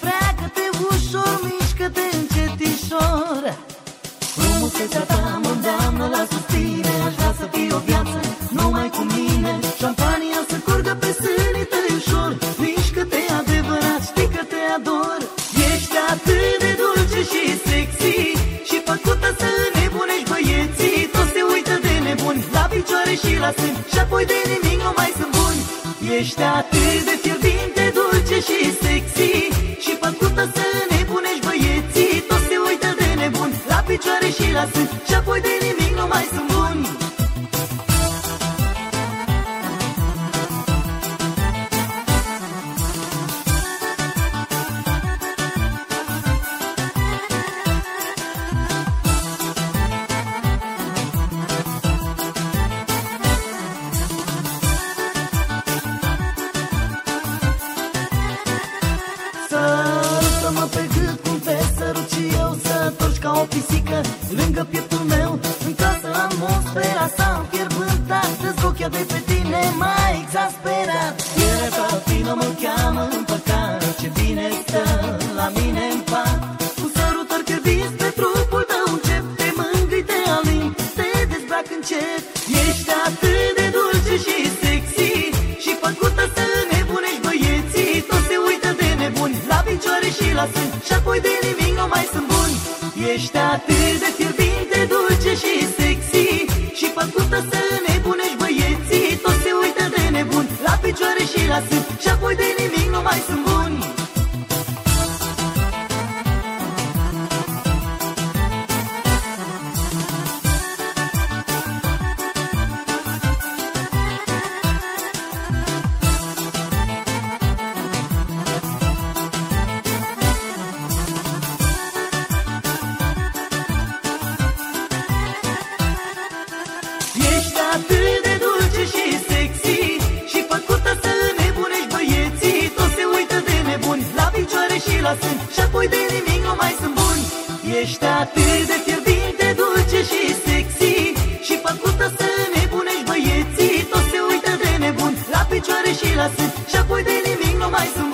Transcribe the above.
Îmbracă-te ușor, mișcă-te încetișor. Frumusețea ta mă îndeamnă la suspine Aș vrea să fii o viață numai cu mine. Șampania să curgă pe sânii tăi ușor Mișcă-te adevărat, știi că te ador. Ești atât de dulce și sexy Și făcută să nebunești băieții. Toți se uită de nebuni la picioare și la sân Și apoi de nimic nu mai sunt buni. Ești atât de fierbinte și sexy Și făcută să nebunești băieții Toți se uită de nebuni. La picioare și la sân Și apoi de nimic nu mai sunt buni pisică lângă pieptul meu. În casă atmosfera sa înfierbântat Dezgochea de pe tine mai exasperat. Pielea ta fină mă cheamă în păcat. Ce bine stă la mine în pat. Cu sărutări fierbiți pe trupul tău încep Te mângâi, te alin, te dezbrac încet. Ești atât de dulce și sexy. Și făcută să nebunești băieții. Toți se uită de nebuni La picioare și la sân. Și apoi de nimic nu mai sunt buni Ești atât de fierbinte, dulce și sexy. Și făcută să nebunești băieții Toți se uită de nebuni La picioare și la sân. Și apoi de nimic nu mai sunt buni la sân Și apoi de nimic nu mai sunt buni Ești atât de fierbinte, dulce și sexy. Și făcută să nebunești băieții Toți se uită de nebuni La picioare și la sân. Și apoi de nimic nu mai sunt buni